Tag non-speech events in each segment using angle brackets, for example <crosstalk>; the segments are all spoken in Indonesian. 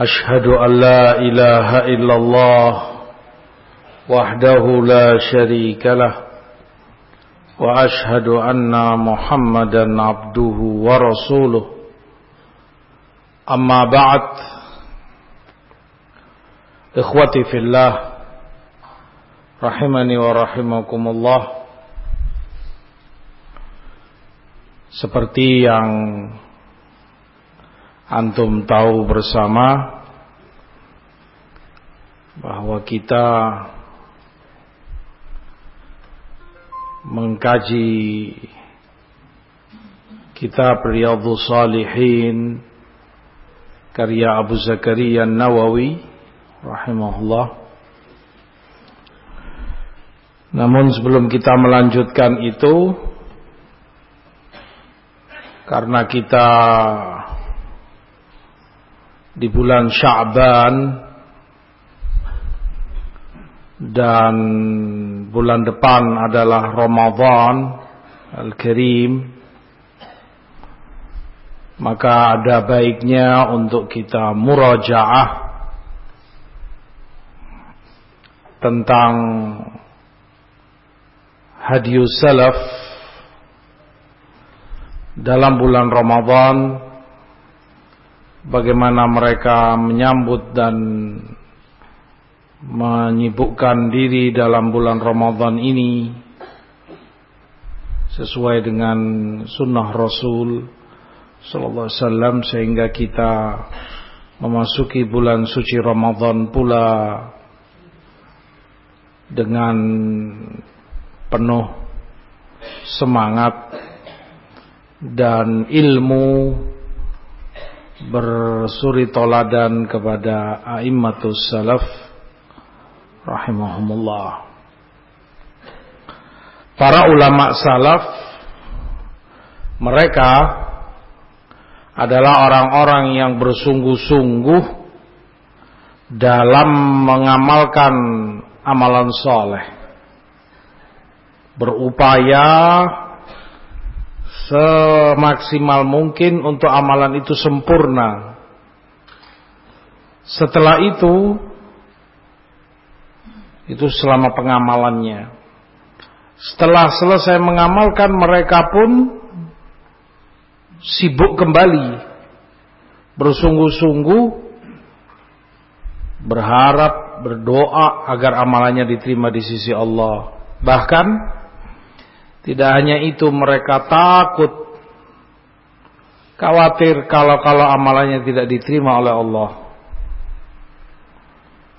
أشهد أن لا إله إلا الله وحده لا شريك له وأشهد أن محمدا عبده ورسوله أما بعد إخوتي في الله rahimani wa rahimakumullah seperti yang antum tahu bersama bahwa kita mengkaji kitab Riyadhus Salihin karya Abu Zakaria Nawawi rahimahullah. Namun sebelum kita melanjutkan itu karena kita di bulan Sya'ban dan bulan depan adalah Ramadan Al-Karim. Maka ada baiknya untuk kita murajaah tentang hadius salaf dalam bulan Ramadan bagaimana mereka menyambut dan menyibukkan diri dalam bulan Ramadan ini sesuai dengan sunnah Rasul sallallahu alaihi wasallam sehingga kita memasuki bulan suci Ramadan pula dengan penuh semangat dan ilmu bersuri toladan kepada a'immatus salaf rahimahumullah. Para ulama salaf mereka adalah orang-orang yang bersungguh-sungguh dalam mengamalkan amalan soleh. Berupaya semaksimal mungkin untuk amalan itu sempurna. Setelah itu, itu selama pengamalannya. Setelah selesai mengamalkan, mereka pun sibuk kembali, bersungguh-sungguh, berharap, berdoa agar amalannya diterima di sisi Allah. Bahkan tidak hanya itu mereka takut khawatir kalau-kalau amalannya tidak diterima oleh Allah.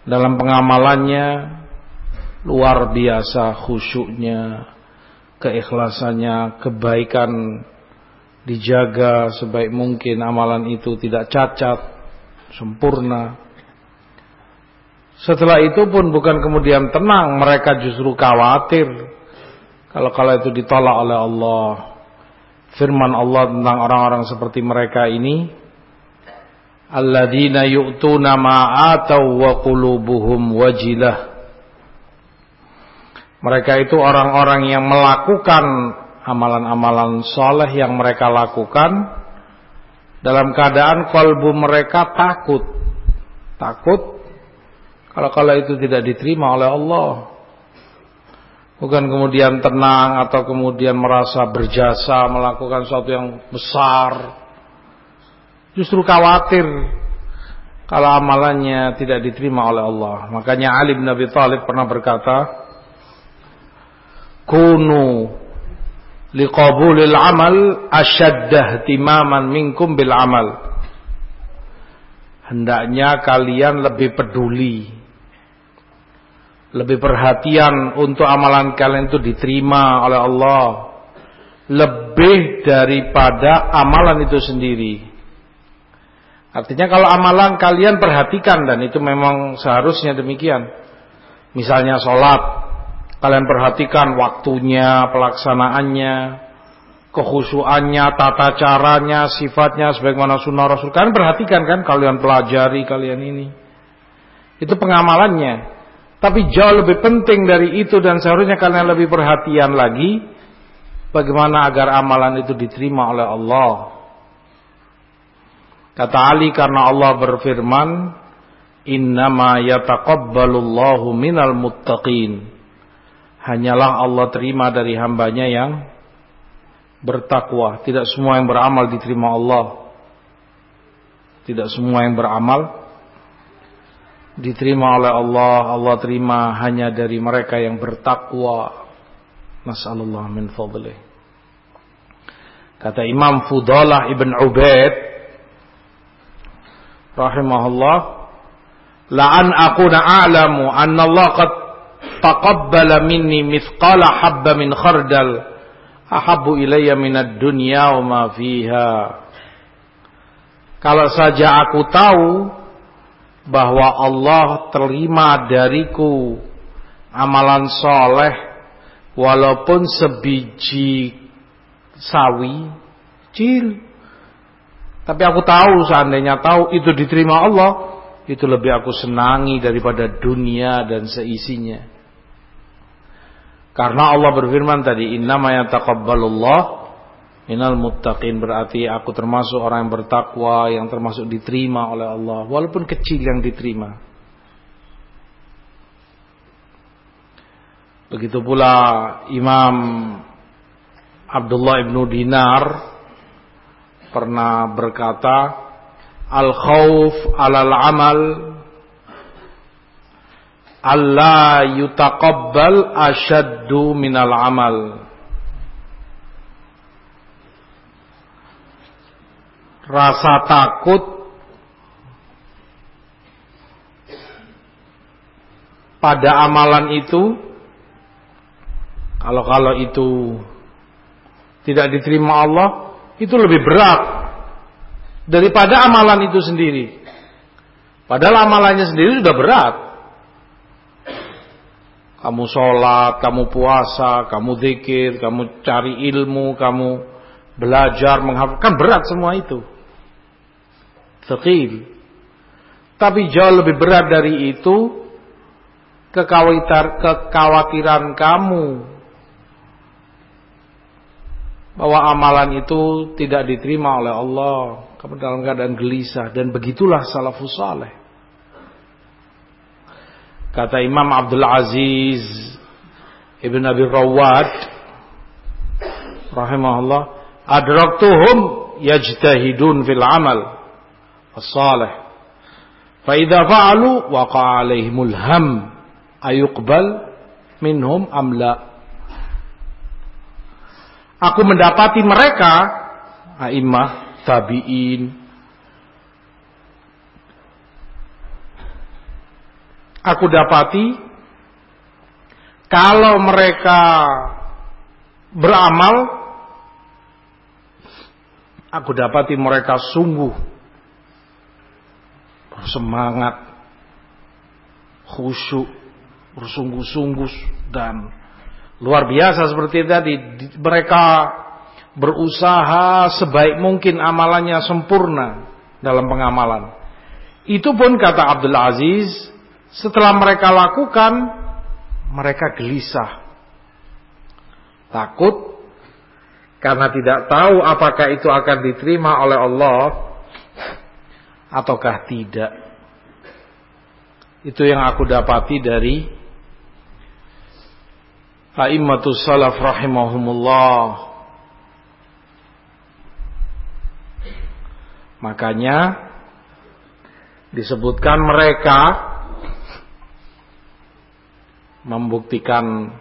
Dalam pengamalannya luar biasa khusyuknya, keikhlasannya, kebaikan dijaga sebaik mungkin amalan itu tidak cacat, sempurna. Setelah itu pun bukan kemudian tenang, mereka justru khawatir kalau kalau itu ditolak oleh Allah. Firman Allah tentang orang-orang seperti mereka ini, alladzina yu'tuna ma atau wa qulubuhum wajilah. Mereka itu orang-orang yang melakukan amalan-amalan soleh yang mereka lakukan dalam keadaan kalbu mereka takut. Takut kalau kalau itu tidak diterima oleh Allah. Bukan kemudian tenang atau kemudian merasa berjasa melakukan sesuatu yang besar. Justru khawatir kalau amalannya tidak diterima oleh Allah. Makanya Ali bin Abi Thalib pernah berkata, "Kunu liqabulil amal asyaddah timaman minkum bil amal." Hendaknya kalian lebih peduli lebih perhatian untuk amalan kalian itu diterima oleh Allah lebih daripada amalan itu sendiri Artinya kalau amalan kalian perhatikan dan itu memang seharusnya demikian. Misalnya sholat, kalian perhatikan waktunya, pelaksanaannya, kekhusuannya, tata caranya, sifatnya, sebagaimana sunnah Rasul. Kalian perhatikan kan, kalian pelajari kalian ini. Itu pengamalannya. Tapi jauh lebih penting dari itu dan seharusnya kalian lebih perhatian lagi bagaimana agar amalan itu diterima oleh Allah. Kata Ali karena Allah berfirman, "Innama yataqabbalullahu minal muttaqin." Hanyalah Allah terima dari hambanya yang bertakwa. Tidak semua yang beramal diterima Allah. Tidak semua yang beramal diterima oleh Allah, Allah terima hanya dari mereka yang bertakwa. Nasallallahu min fadlih. Kata Imam Fudalah ibn Ubaid rahimahullah, "La'an akuna a'lamu anna Allah qad taqabbala minni mithqala habba min khardal ahabbu ilayya minad dunya wa ma fiha." Kalau saja aku tahu bahwa Allah terima dariku amalan soleh walaupun sebiji sawi kecil tapi aku tahu seandainya tahu itu diterima Allah itu lebih aku senangi daripada dunia dan seisinya. Karena Allah berfirman tadi innama yataqabbalullah Minal muttaqin berarti aku termasuk orang yang bertakwa yang termasuk diterima oleh Allah walaupun kecil yang diterima. Begitu pula Imam Abdullah ibnu Dinar pernah berkata, al khawf alal amal Allah yutaqabbal ashaddu minal amal. Rasa takut pada amalan itu kalau kalau itu tidak diterima Allah itu lebih berat daripada amalan itu sendiri. Padahal amalannya sendiri sudah berat. Kamu sholat, kamu puasa, kamu zikir, kamu cari ilmu, kamu belajar, menghafalkan berat semua itu. Thaqil. Tapi jauh lebih berat dari itu kekhawatiran kamu bahwa amalan itu tidak diterima oleh Allah. Kamu dalam keadaan gelisah dan begitulah salafus saleh. Kata Imam Abdul Aziz Ibn Abi Rawad rahimahullah, adraktuhum yajtahidun fil amal as-salih. Fa idza fa'alu waqa 'alaihimul ham ayuqbal minhum am la. Aku mendapati mereka a'immah, tabi'in, aku dapati kalau mereka beramal aku dapati mereka sungguh bersemangat, khusyuk, bersungguh-sungguh dan luar biasa seperti tadi. Mereka berusaha sebaik mungkin amalannya sempurna dalam pengamalan. Itu pun kata Abdul Aziz, setelah mereka lakukan, mereka gelisah. Takut karena tidak tahu apakah itu akan diterima oleh Allah ataukah tidak. Itu yang aku dapati dari A'immatus salaf rahimahumullah. Makanya disebutkan mereka membuktikan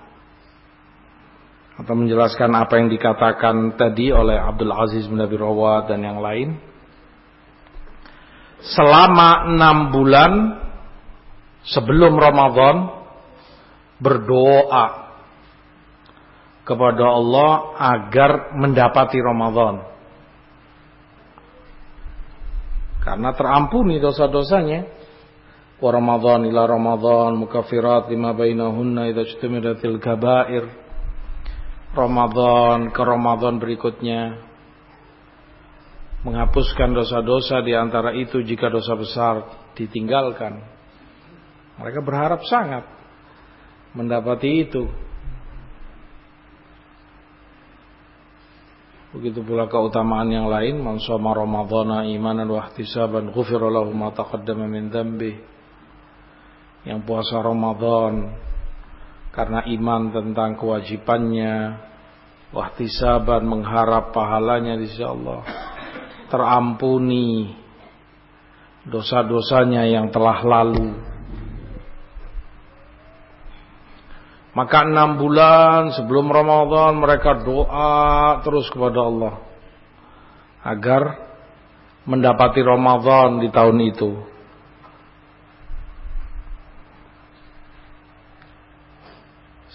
atau menjelaskan apa yang dikatakan tadi oleh Abdul Aziz bin Abi Rawat dan yang lain selama enam bulan sebelum Ramadan berdoa kepada Allah agar mendapati Ramadan. karena terampuni dosa-dosanya. Wa Ramadan ila Ramadan mukaffirat lima bainahunna idza ijtamidatil kabair. Ramadan ke Ramadan berikutnya menghapuskan dosa-dosa di antara itu jika dosa besar ditinggalkan. Mereka berharap sangat mendapati itu. Begitu pula keutamaan yang lain, man shoma ramadhana imanan wa ihtisaban ghufira lahu ma taqaddama min dhanbi. Yang puasa Ramadan karena iman tentang kewajibannya, wahtisaban mengharap pahalanya di sisi Allah terampuni dosa-dosanya yang telah lalu. Maka enam bulan sebelum Ramadan mereka doa terus kepada Allah agar mendapati Ramadan di tahun itu.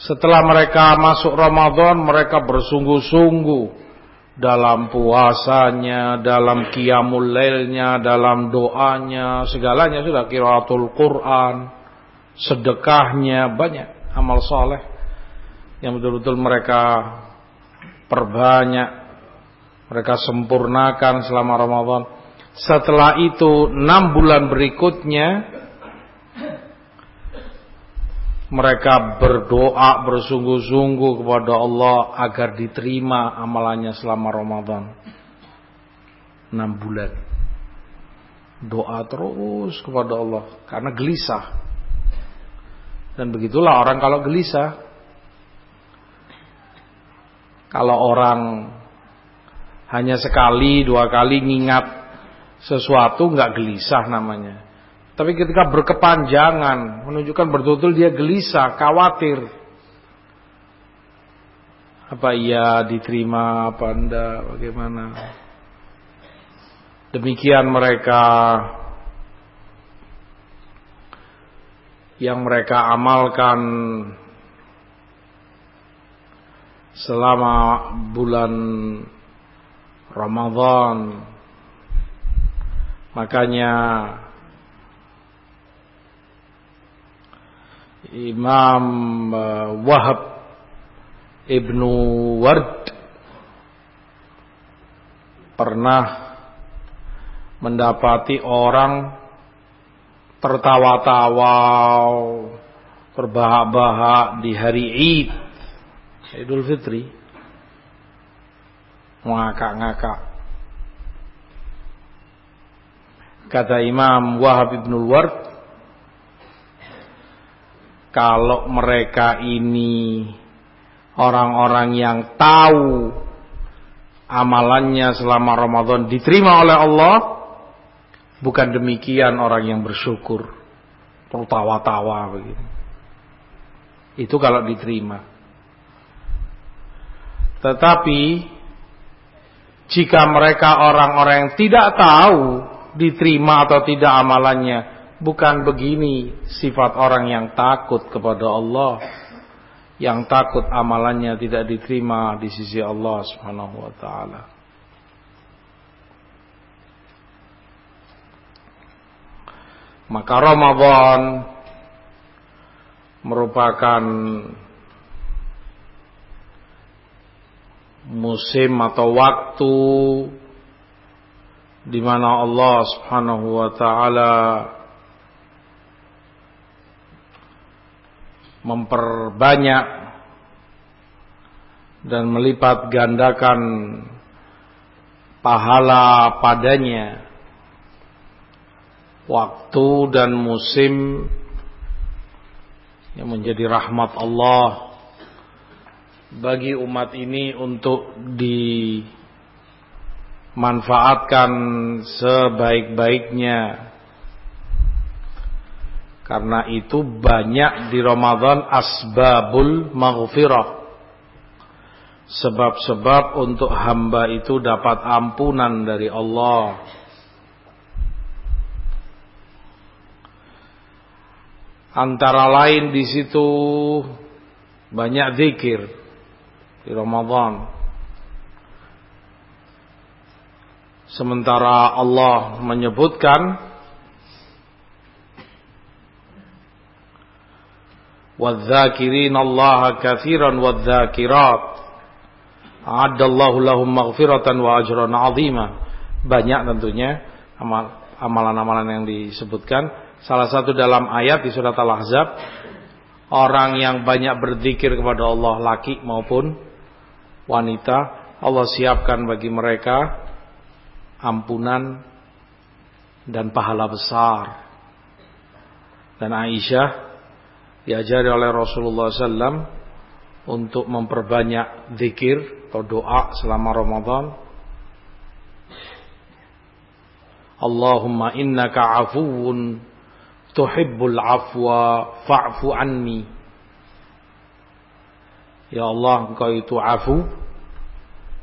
Setelah mereka masuk Ramadan, mereka bersungguh-sungguh dalam puasanya, dalam qiyamul lailnya, dalam doanya, segalanya sudah kiraatul Quran, sedekahnya, banyak amal soleh yang betul-betul mereka perbanyak, mereka sempurnakan selama Ramadan. Setelah itu enam bulan berikutnya mereka berdoa bersungguh-sungguh kepada Allah agar diterima amalannya selama Ramadan. 6 bulan. Doa terus kepada Allah karena gelisah. Dan begitulah orang kalau gelisah. Kalau orang hanya sekali, dua kali ngingat sesuatu nggak gelisah namanya. Tapi ketika berkepanjangan, menunjukkan betul-betul dia gelisah, khawatir. Apa iya diterima, apa enggak, bagaimana. Demikian mereka yang mereka amalkan selama bulan Ramadan. Makanya Imam uh, Wahab Ibnu Ward pernah mendapati orang tertawa-tawa terbahak-bahak di hari Id Idul Fitri. Ngakak-ngakak kata Imam Wahab Ibnu Ward kalau mereka ini orang-orang yang tahu amalannya selama Ramadan diterima oleh Allah, bukan demikian orang yang bersyukur, tertawa-tawa begitu. Itu kalau diterima. Tetapi jika mereka orang-orang yang tidak tahu diterima atau tidak amalannya, Bukan begini sifat orang yang takut kepada Allah. Yang takut amalannya tidak diterima di sisi Allah Subhanahu wa taala. Maka Ramadan merupakan musim atau waktu di mana Allah Subhanahu wa taala memperbanyak dan melipat gandakan pahala padanya. Waktu dan musim yang menjadi rahmat Allah bagi umat ini untuk dimanfaatkan sebaik-baiknya karena itu banyak di Ramadan asbabul maghfirah. Sebab-sebab untuk hamba itu dapat ampunan dari Allah. Antara lain di situ banyak zikir di Ramadan. Sementara Allah menyebutkan والذاكرين الله كثيرا والذاكرات أعد الله لهم مغفرة وأجرا عظيما banyak tentunya amalan-amalan yang disebutkan salah satu dalam ayat di surat Al-Ahzab orang yang banyak berzikir kepada Allah laki maupun wanita Allah siapkan bagi mereka ampunan dan pahala besar dan Aisyah diajari oleh Rasulullah SAW untuk memperbanyak zikir atau doa selama Ramadan. Allahumma innaka afuun tuhibbul afwa fa'fu anni. Ya Allah, engkau itu afu,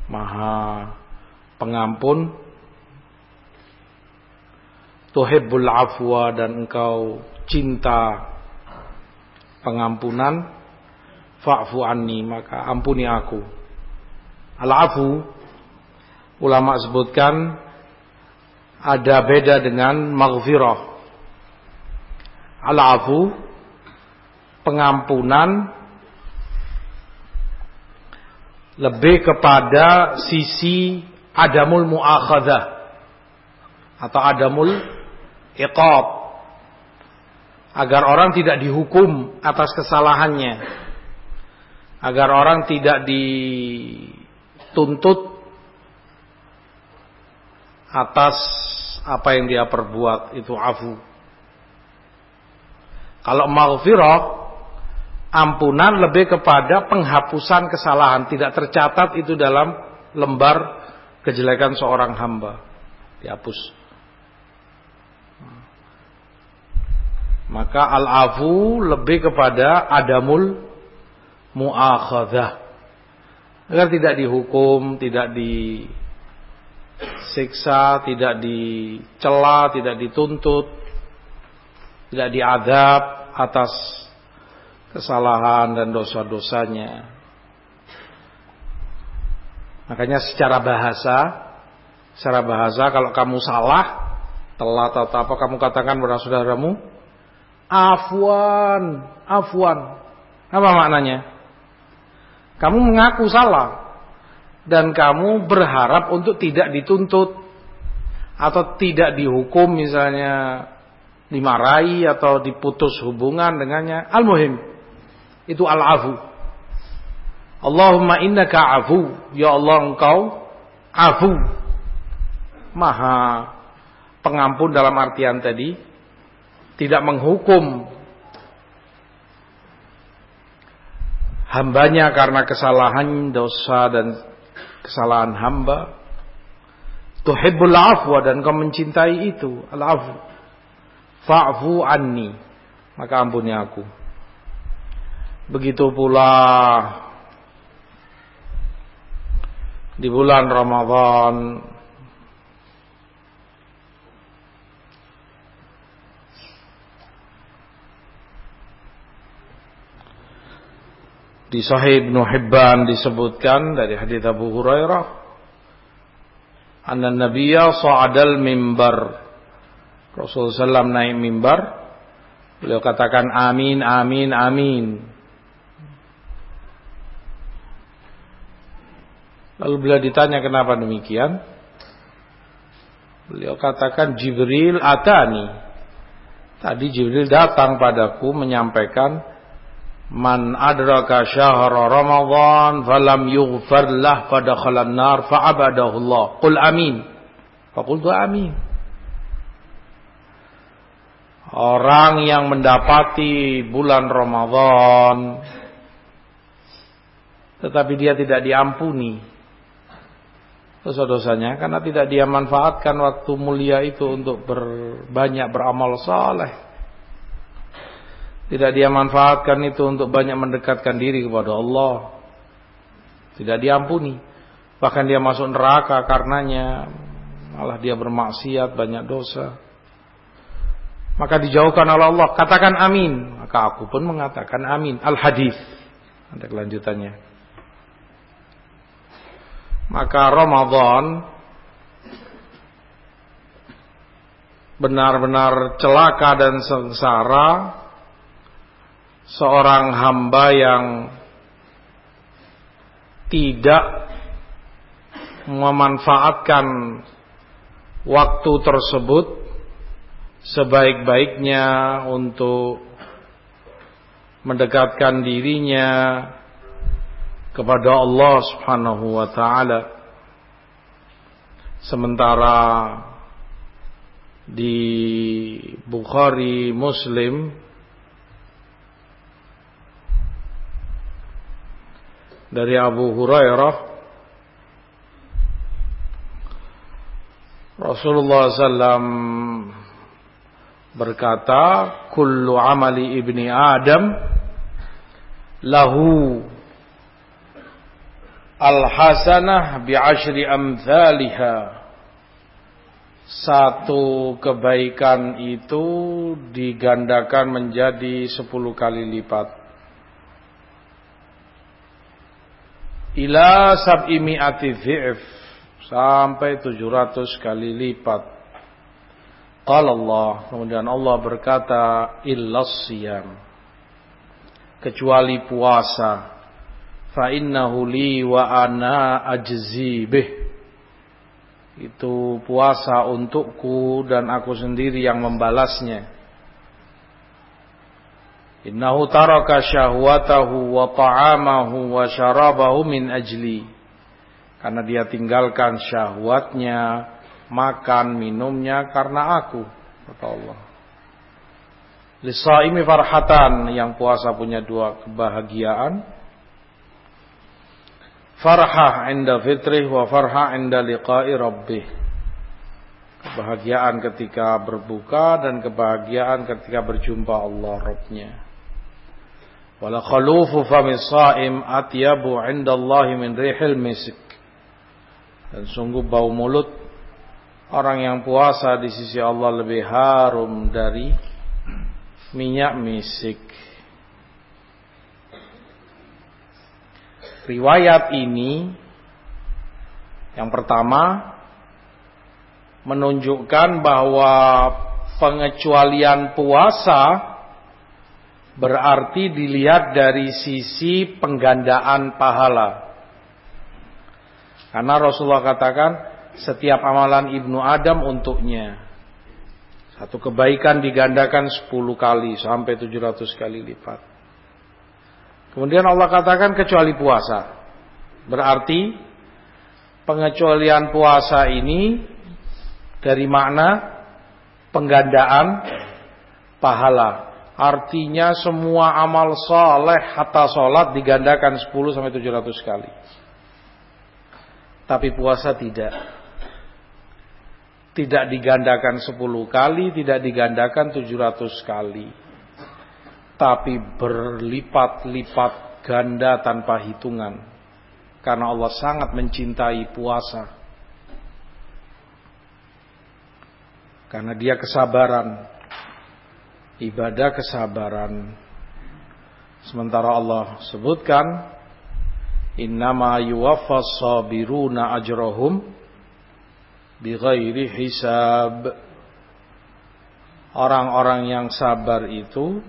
maha pengampun, tuhibbul afwa dan engkau cinta pengampunan fa'fu anni maka ampuni aku. Al-afu ulama sebutkan ada beda dengan maghfirah. Al-afu pengampunan lebih kepada sisi adamul muakhadah atau adamul iqab agar orang tidak dihukum atas kesalahannya. Agar orang tidak dituntut atas apa yang dia perbuat. Itu afu. Kalau maghfirah ampunan lebih kepada penghapusan kesalahan. Tidak tercatat itu dalam lembar kejelekan seorang hamba. Dihapus Maka al-afu lebih kepada adamul mu'akhadah. Agar tidak dihukum, tidak disiksa, tidak dicela, tidak dituntut, tidak diadab atas kesalahan dan dosa-dosanya. Makanya secara bahasa, secara bahasa kalau kamu salah, telat atau apa kamu katakan kepada saudaramu, Afwan, afwan. Apa maknanya? Kamu mengaku salah dan kamu berharap untuk tidak dituntut atau tidak dihukum misalnya dimarahi atau diputus hubungan dengannya. Al-muhim itu al-afu. Allahumma innaka afu. Ya Allah engkau afu. Maha pengampun dalam artian tadi tidak menghukum hambanya karena kesalahan dosa dan kesalahan hamba. Tuhibbul afwa dan kau mencintai itu. Al-afu fa'fu anni. Maka ampuni aku. Begitu pula di bulan Ramadan Di Sahih Ibnu Hibban disebutkan dari hadis Abu Hurairah anna nabiyya sa'adal mimbar. Rasulullah SAW naik mimbar beliau katakan amin amin amin. Lalu beliau ditanya kenapa demikian? Beliau katakan Jibril atani. Tadi Jibril datang padaku menyampaikan Man adraka syahra Ramadan falam yughfar lah fadakhalan nar fa'abadahu Allah. Qul amin. Faqultu amin. Orang yang mendapati bulan Ramadan tetapi dia tidak diampuni dosa-dosanya karena tidak dia manfaatkan waktu mulia itu untuk berbanyak beramal saleh. Tidak dia manfaatkan itu untuk banyak mendekatkan diri kepada Allah. Tidak diampuni. Bahkan dia masuk neraka karenanya. Malah dia bermaksiat, banyak dosa. Maka dijauhkan oleh Allah. Katakan amin. Maka aku pun mengatakan amin. Al-hadis. Ada kelanjutannya. Maka Ramadan benar-benar celaka dan sengsara seorang hamba yang tidak memanfaatkan waktu tersebut sebaik-baiknya untuk mendekatkan dirinya kepada Allah Subhanahu wa taala. Sementara di Bukhari Muslim dari Abu Hurairah Rasulullah SAW berkata kullu amali ibni Adam lahu al-hasanah bi ashri amthaliha satu kebaikan itu digandakan menjadi sepuluh kali lipat. Ila sab'i mi'ati dhi'f. Sampai tujuh ratus kali lipat. Qala Allah. Kemudian Allah berkata, Illas siyam. Kecuali puasa. Fa innahu li wa ana ajzi bih itu puasa untukku dan aku sendiri yang membalasnya. Innahu taraka syahwatahu wa ta'amahu wa syarabahu min ajli. Karena dia tinggalkan syahwatnya, makan, minumnya karena aku, kata Allah. Lisaimi farhatan, yang puasa punya dua kebahagiaan farhah inda fitrih wa farhah inda liqa'i rabbih. Kebahagiaan ketika berbuka dan kebahagiaan ketika berjumpa Allah Rabbnya. Wala khalufu fami sa'im atyabu inda Allah min rihil misik. Dan sungguh bau mulut orang yang puasa di sisi Allah lebih harum dari minyak misik. riwayat ini yang pertama menunjukkan bahwa pengecualian puasa berarti dilihat dari sisi penggandaan pahala. Karena Rasulullah katakan setiap amalan ibnu Adam untuknya. Satu kebaikan digandakan 10 kali sampai 700 kali lipat. Kemudian Allah katakan kecuali puasa. Berarti pengecualian puasa ini dari makna penggandaan pahala. Artinya semua amal soleh hatta sholat digandakan 10 sampai 700 kali. Tapi puasa tidak. Tidak digandakan 10 kali, tidak digandakan 700 kali tapi berlipat-lipat ganda tanpa hitungan. Karena Allah sangat mencintai puasa. Karena dia kesabaran. Ibadah kesabaran. Sementara Allah sebutkan. Innama yuwaffas sabiruna ajrohum. Bighairi hisab. Orang-orang yang sabar itu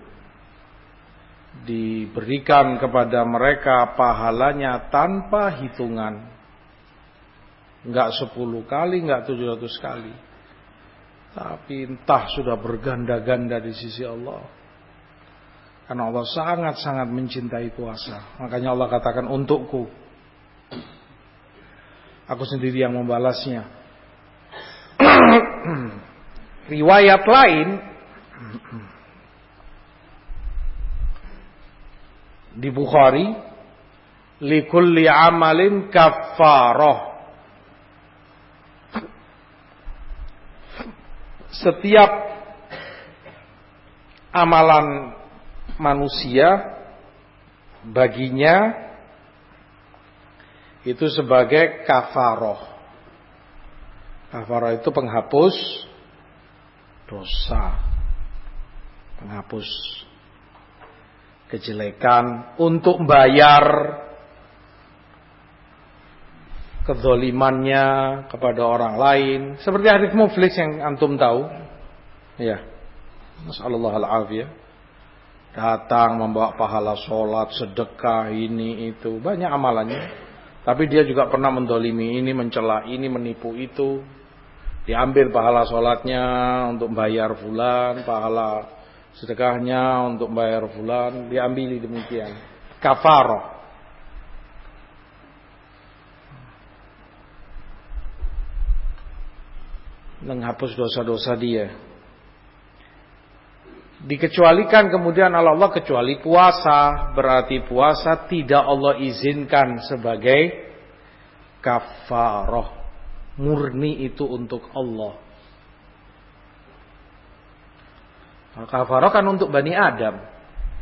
diberikan kepada mereka pahalanya tanpa hitungan. Enggak sepuluh kali, enggak tujuh ratus kali. Tapi entah sudah berganda-ganda di sisi Allah. Karena Allah sangat-sangat mencintai puasa. Makanya Allah katakan untukku. Aku sendiri yang membalasnya. <clears throat> Riwayat lain di Bukhari likulli amalin kafarah setiap amalan manusia baginya itu sebagai kafaroh. Kafaroh itu penghapus dosa. Penghapus kejelekan untuk bayar kezolimannya kepada orang lain. Seperti hadis muflis yang antum tahu. Ya. Masallallahu al-afiyah. Datang membawa pahala sholat, sedekah, ini, itu. Banyak amalannya. Tapi dia juga pernah mendolimi ini, mencela ini, menipu itu. Diambil pahala sholatnya untuk bayar fulan, pahala sedekahnya untuk bayar fulan, diambil demikian. Kafarah. Menghapus dosa-dosa dia. Dikecualikan kemudian Allah, Allah kecuali puasa. Berarti puasa tidak Allah izinkan sebagai kafaroh. Murni itu untuk Allah. Kafaroh kan untuk Bani Adam.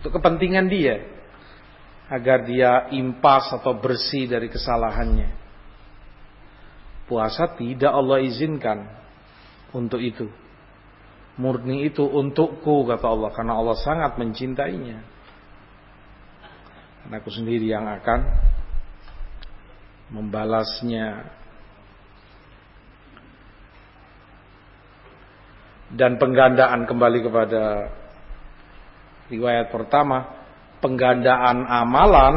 Untuk kepentingan dia. Agar dia impas atau bersih dari kesalahannya. Puasa tidak Allah izinkan untuk itu. Murni itu untukku kata Allah karena Allah sangat mencintainya. Dan aku sendiri yang akan membalasnya. Dan penggandaan kembali kepada riwayat pertama, penggandaan amalan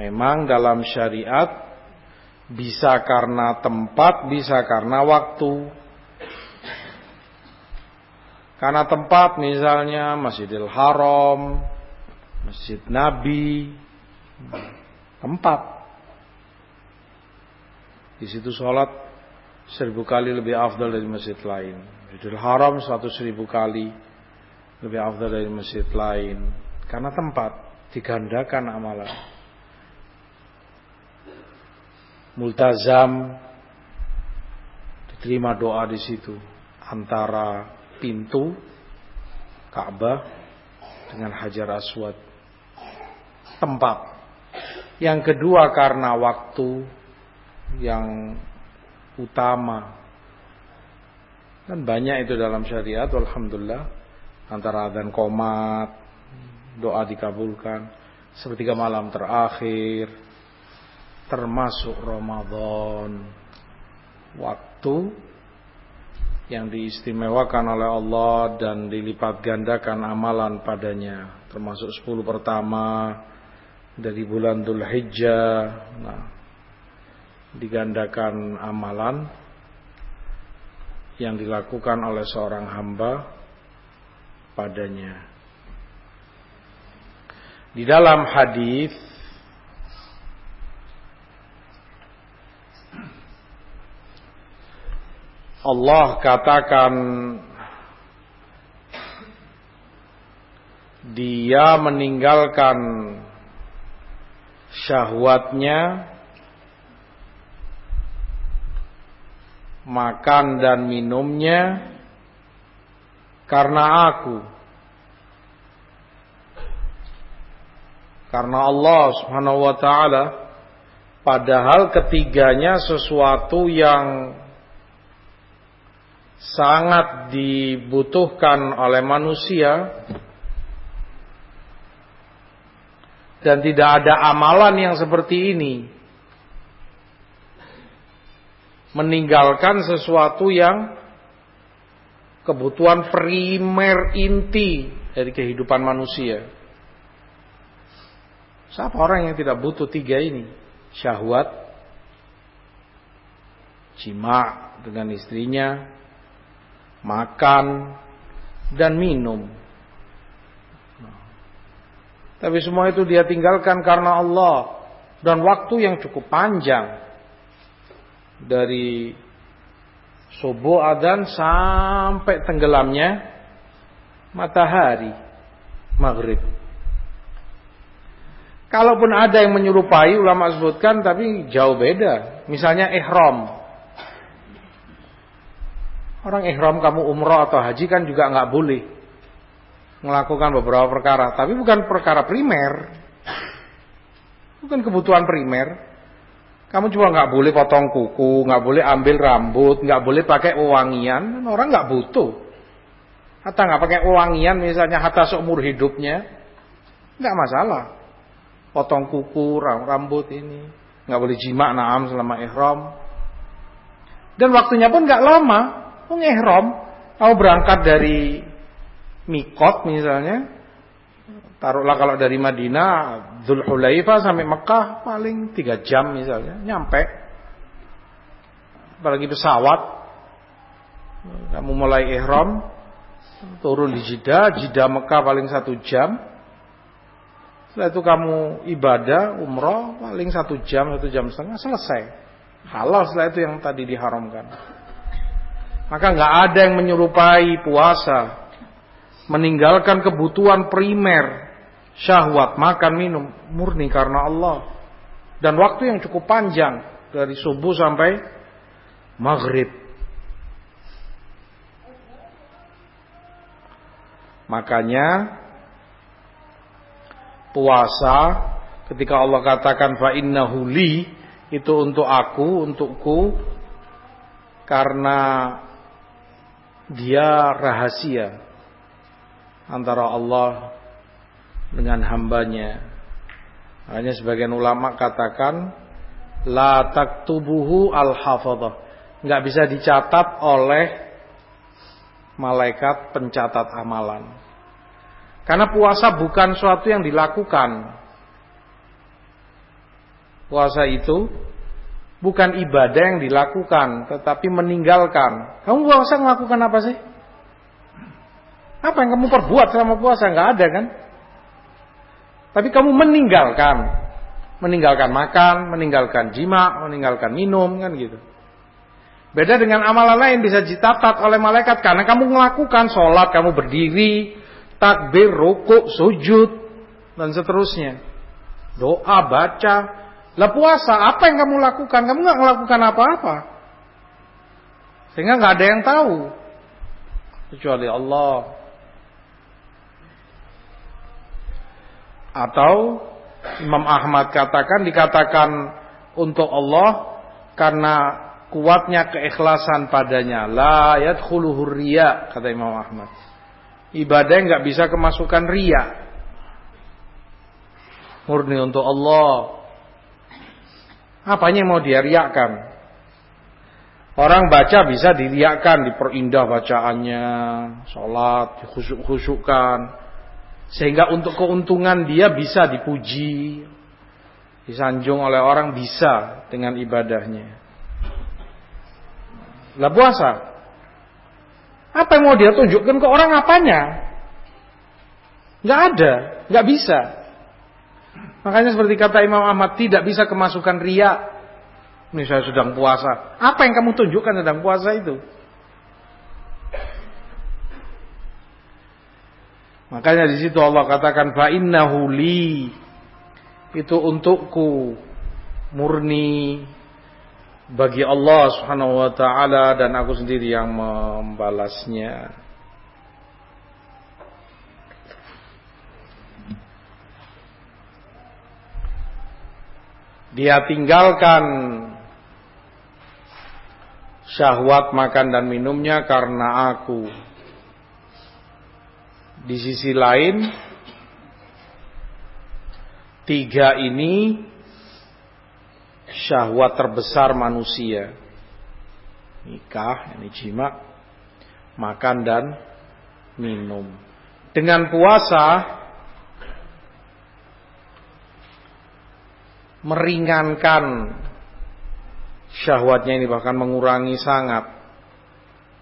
memang dalam syariat bisa karena tempat, bisa karena waktu. Karena tempat misalnya Masjidil Haram, Masjid Nabi, tempat. Di situ sholat seribu kali lebih afdal dari masjid lain. Masjidil Haram satu seribu kali lebih afdal dari masjid lain. Karena tempat digandakan amalan. Multazam diterima doa di situ antara pintu Ka'bah dengan Hajar Aswad. Tempat. Yang kedua karena waktu yang utama. Dan banyak itu dalam syariat, alhamdulillah. Antara dan komat, doa dikabulkan. Sepertiga malam terakhir, termasuk Ramadan. Waktu yang diistimewakan oleh Allah dan dilipat gandakan amalan padanya termasuk 10 pertama dari bulan Dhul Hijjah nah, digandakan amalan yang dilakukan oleh seorang hamba padanya. Di dalam hadis Allah katakan dia meninggalkan syahwatnya makan dan minumnya karena aku. Karena Allah Subhanahu wa taala padahal ketiganya sesuatu yang sangat dibutuhkan oleh manusia dan tidak ada amalan yang seperti ini meninggalkan sesuatu yang kebutuhan primer inti dari kehidupan manusia. Siapa orang yang tidak butuh tiga ini? Syahwat, jima dengan istrinya, makan, dan minum. Tapi semua itu dia tinggalkan karena Allah dan waktu yang cukup panjang dari subuh adzan sampai tenggelamnya matahari maghrib. Kalaupun ada yang menyerupai ulama sebutkan tapi jauh beda. Misalnya ihram. Orang ihram kamu umroh atau haji kan juga nggak boleh melakukan beberapa perkara, tapi bukan perkara primer, bukan kebutuhan primer. Kamu juga nggak boleh potong kuku, nggak boleh ambil rambut, nggak boleh pakai wangian, orang nggak butuh. Hatta nggak pakai wangian misalnya hatta seumur hidupnya, nggak masalah. Potong kuku, rambut ini, nggak boleh jima naam selama ihram. Dan waktunya pun nggak lama, Wong ihram Kamu berangkat dari Mikot misalnya, taruhlah kalau dari Madinah, Dzulhulaifah sampai Mekah paling tiga jam misalnya, nyampe. Apalagi pesawat, kamu mulai ihram, turun di Jeddah, Jeddah Mekah paling satu jam. Setelah itu kamu ibadah, umroh, paling satu jam, satu jam setengah, selesai. Halal setelah itu yang tadi diharamkan. Maka nggak ada yang menyerupai puasa. Meninggalkan kebutuhan primer. Syahwat, makan, minum. Murni karena Allah. Dan waktu yang cukup panjang. Dari subuh sampai maghrib. Makanya puasa ketika Allah katakan fa innahu li itu untuk aku, untukku karena dia rahasia antara Allah dengan hambanya. Hanya sebagian ulama katakan la taktubuhu al hafadah. Enggak bisa dicatat oleh malaikat pencatat amalan. Karena puasa bukan suatu yang dilakukan. Puasa itu bukan ibadah yang dilakukan, tetapi meninggalkan. Kamu puasa melakukan apa sih? Apa yang kamu perbuat selama puasa? Nggak ada kan? Tapi kamu meninggalkan, meninggalkan makan, meninggalkan jima, meninggalkan minum, kan gitu. Beda dengan amalan lain bisa dicatat oleh malaikat karena kamu melakukan sholat, kamu berdiri, takbir, rukuk, sujud, dan seterusnya. Doa, baca, lah puasa, apa yang kamu lakukan? Kamu nggak melakukan apa-apa. Sehingga nggak ada yang tahu. Kecuali Allah. Atau Imam Ahmad katakan, dikatakan untuk Allah karena kuatnya keikhlasan padanya. La yadkhuluhu riya, kata Imam Ahmad. Ibadah nggak bisa kemasukan riya. Murni untuk Allah. Apanya yang mau diriakkan? Orang baca bisa diriakkan, diperindah bacaannya, sholat, dikhusuk-khusukkan. Sehingga untuk keuntungan dia bisa dipuji, disanjung oleh orang bisa dengan ibadahnya. Lah puasa. Apa yang mau dia tunjukkan ke orang apanya? Gak ada, gak bisa. Makanya seperti kata Imam Ahmad tidak bisa kemasukan ria. Ini saya sedang puasa. Apa yang kamu tunjukkan sedang puasa itu? Makanya di situ Allah katakan fa innahu li itu untukku murni bagi Allah Subhanahu wa taala dan aku sendiri yang membalasnya. Dia tinggalkan syahwat makan dan minumnya karena aku. Di sisi lain, tiga ini syahwat terbesar manusia. Nikah, ini jima, makan dan minum. Dengan puasa, meringankan syahwatnya ini bahkan mengurangi sangat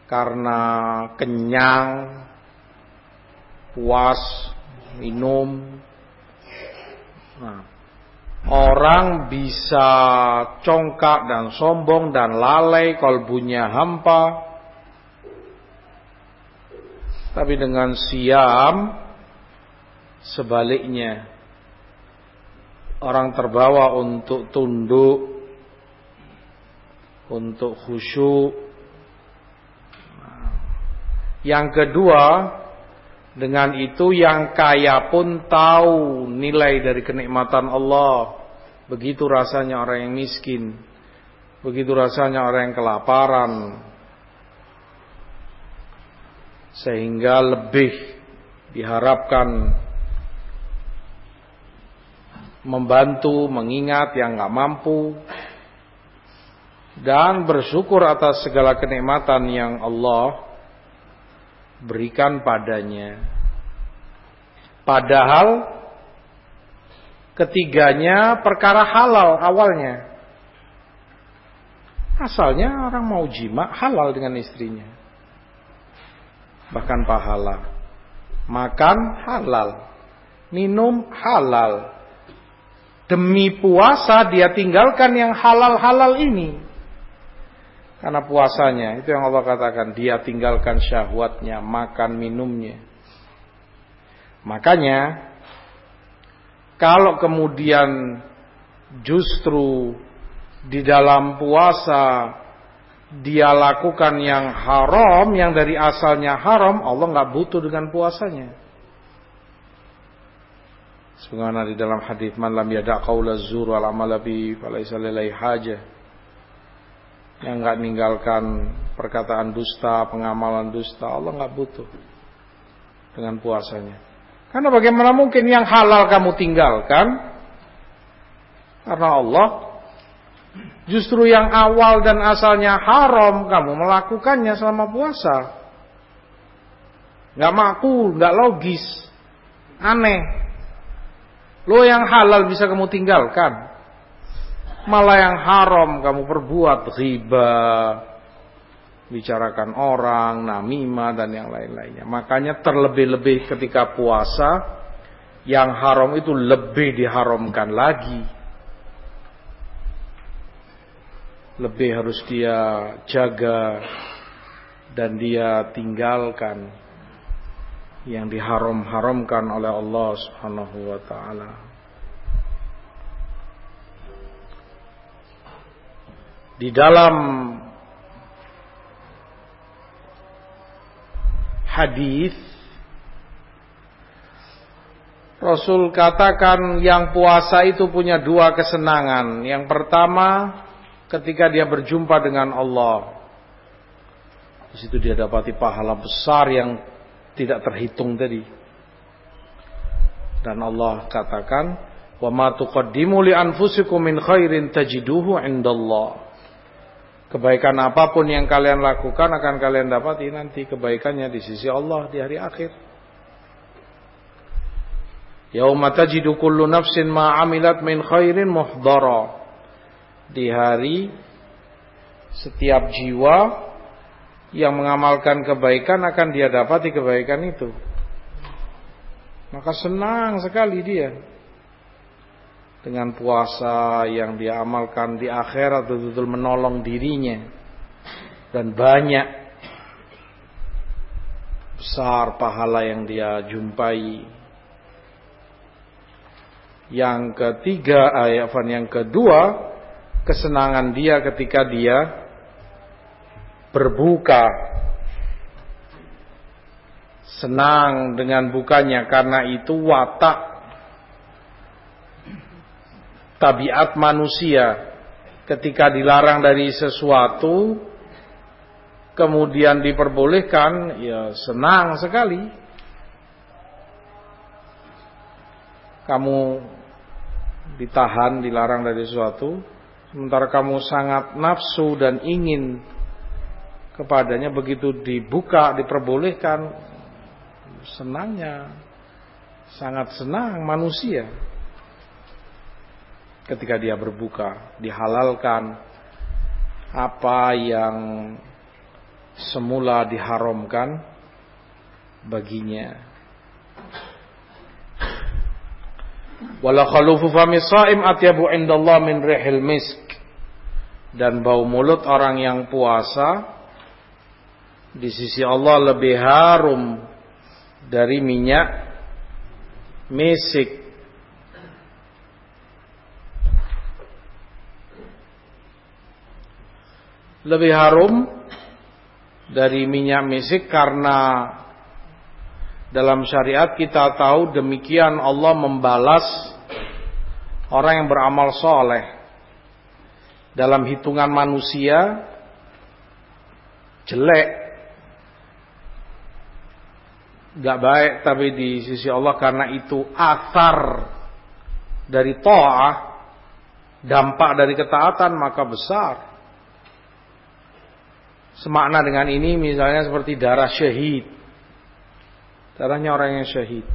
karena kenyang, puas, minum. Nah, orang bisa congkak dan sombong dan lalai kalbunya hampa. Tapi dengan siam sebaliknya orang terbawa untuk tunduk, untuk khusyuk. Yang kedua, dengan itu yang kaya pun tahu nilai dari kenikmatan Allah. Begitu rasanya orang yang miskin. Begitu rasanya orang yang kelaparan. Sehingga lebih diharapkan membantu, mengingat yang nggak mampu, dan bersyukur atas segala kenikmatan yang Allah berikan padanya. Padahal ketiganya perkara halal awalnya. Asalnya orang mau jima halal dengan istrinya. Bahkan pahala. Makan halal. Minum halal. Demi puasa dia tinggalkan yang halal-halal ini. Karena puasanya, itu yang Allah katakan, dia tinggalkan syahwatnya, makan minumnya. Makanya, kalau kemudian justru di dalam puasa dia lakukan yang haram, yang dari asalnya haram, Allah nggak butuh dengan puasanya. Sebagaimana di dalam hadis man lam yada qaula zur wal amala bi falaisa hajah yang nggak ninggalkan perkataan dusta, pengamalan dusta, Allah nggak butuh dengan puasanya. Karena bagaimana mungkin yang halal kamu tinggalkan? Karena Allah justru yang awal dan asalnya haram kamu melakukannya selama puasa. Nggak makul, nggak logis, aneh. Lo yang halal bisa kamu tinggalkan. Malah yang haram kamu perbuat riba, bicarakan orang, namimah dan yang lain-lainnya. Makanya terlebih-lebih ketika puasa yang haram itu lebih diharamkan lagi. Lebih harus dia jaga dan dia tinggalkan yang diharam-haramkan oleh Allah Subhanahu wa taala. di dalam hadis Rasul katakan yang puasa itu punya dua kesenangan. Yang pertama ketika dia berjumpa dengan Allah. Di situ dia dapati pahala besar yang tidak terhitung tadi. Dan Allah katakan, "Wa ma tuqaddimu li anfusikum min khairin tajiduhu indallah." Kebaikan apa pun yang kalian lakukan akan kalian dapati nanti kebaikannya di sisi Allah di hari akhir. Yauma tajidu kullu nafsin ma amilat min khairin muhdara. Di hari setiap jiwa yang mengamalkan kebaikan akan dia dapati kebaikan itu. Maka senang sekali dia. Dengan puasa yang dia amalkan di akhirat betul-betul menolong dirinya. Dan banyak besar pahala yang dia jumpai. Yang ketiga ayat yang kedua kesenangan dia ketika dia berbuka. Senang dengan bukanya karena itu watak. Tabiat manusia ketika dilarang dari sesuatu kemudian diperbolehkan ya senang sekali. Kamu ditahan dilarang dari sesuatu sementara kamu sangat nafsu dan ingin kepadanya begitu dibuka diperbolehkan senangnya sangat senang manusia ketika dia berbuka dihalalkan apa yang semula diharamkan baginya. Wala khalufu fami shaim atyabu indallah min rihil dan bau mulut orang yang puasa di sisi Allah lebih harum dari minyak misik. Lebih harum dari minyak misik karena dalam syariat kita tahu demikian Allah membalas orang yang beramal soleh. Dalam hitungan manusia jelek gak baik tapi di sisi Allah karena itu asar dari to'ah dampak dari ketaatan maka besar Semakna dengan ini misalnya seperti darah syahid Darahnya orang yang syahid.